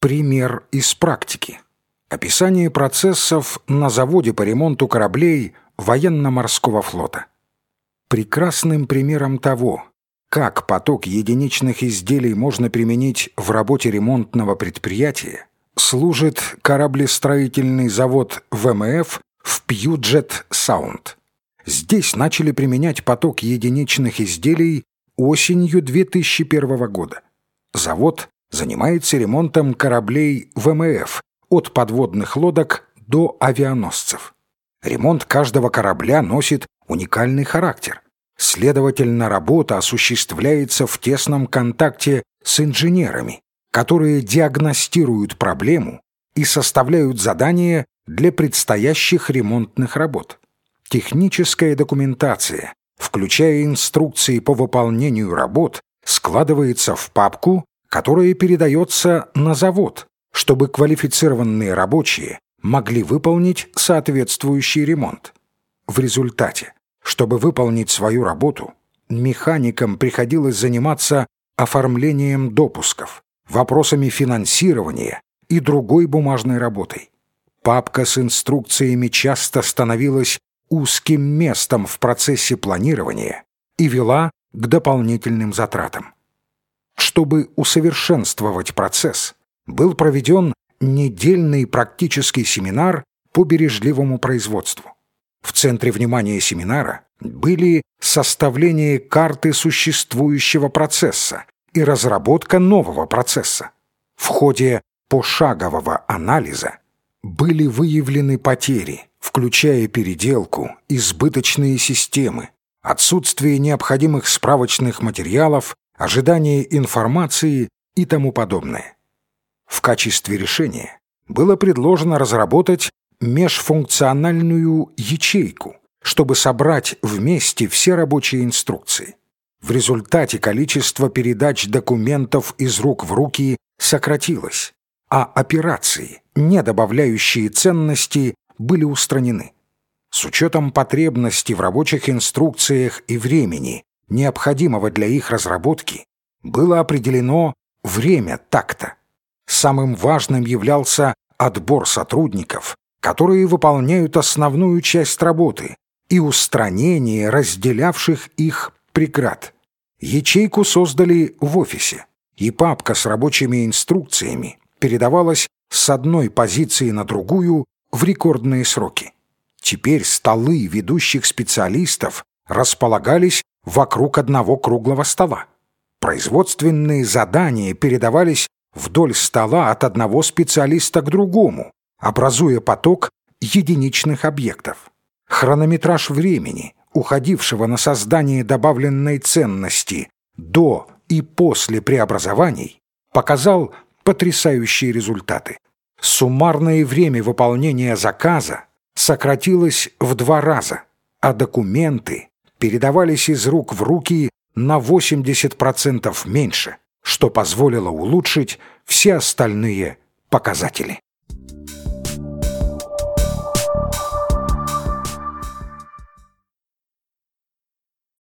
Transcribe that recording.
Пример из практики. Описание процессов на заводе по ремонту кораблей военно-морского флота. Прекрасным примером того, как поток единичных изделий можно применить в работе ремонтного предприятия, служит кораблестроительный завод ВМФ в Пьюджет Саунд. Здесь начали применять поток единичных изделий осенью 2001 года. Завод занимается ремонтом кораблей ВМФ от подводных лодок до авианосцев. Ремонт каждого корабля носит уникальный характер. Следовательно, работа осуществляется в тесном контакте с инженерами, которые диагностируют проблему и составляют задания для предстоящих ремонтных работ. Техническая документация, включая инструкции по выполнению работ, складывается в папку которое передается на завод, чтобы квалифицированные рабочие могли выполнить соответствующий ремонт. В результате, чтобы выполнить свою работу, механикам приходилось заниматься оформлением допусков, вопросами финансирования и другой бумажной работой. Папка с инструкциями часто становилась узким местом в процессе планирования и вела к дополнительным затратам чтобы усовершенствовать процесс, был проведен недельный практический семинар по бережливому производству. В центре внимания семинара были составление карты существующего процесса и разработка нового процесса. В ходе пошагового анализа были выявлены потери, включая переделку, избыточные системы, отсутствие необходимых справочных материалов ожидание информации и тому подобное. В качестве решения было предложено разработать межфункциональную ячейку, чтобы собрать вместе все рабочие инструкции. В результате количество передач документов из рук в руки сократилось, а операции, не добавляющие ценности, были устранены. С учетом потребностей в рабочих инструкциях и времени, необходимого для их разработки, было определено время такта. Самым важным являлся отбор сотрудников, которые выполняют основную часть работы, и устранение разделявших их преград. Ячейку создали в офисе, и папка с рабочими инструкциями передавалась с одной позиции на другую в рекордные сроки. Теперь столы ведущих специалистов располагались вокруг одного круглого стола. Производственные задания передавались вдоль стола от одного специалиста к другому, образуя поток единичных объектов. Хронометраж времени, уходившего на создание добавленной ценности до и после преобразований, показал потрясающие результаты. Суммарное время выполнения заказа сократилось в два раза, а документы передавались из рук в руки на 80% меньше, что позволило улучшить все остальные показатели.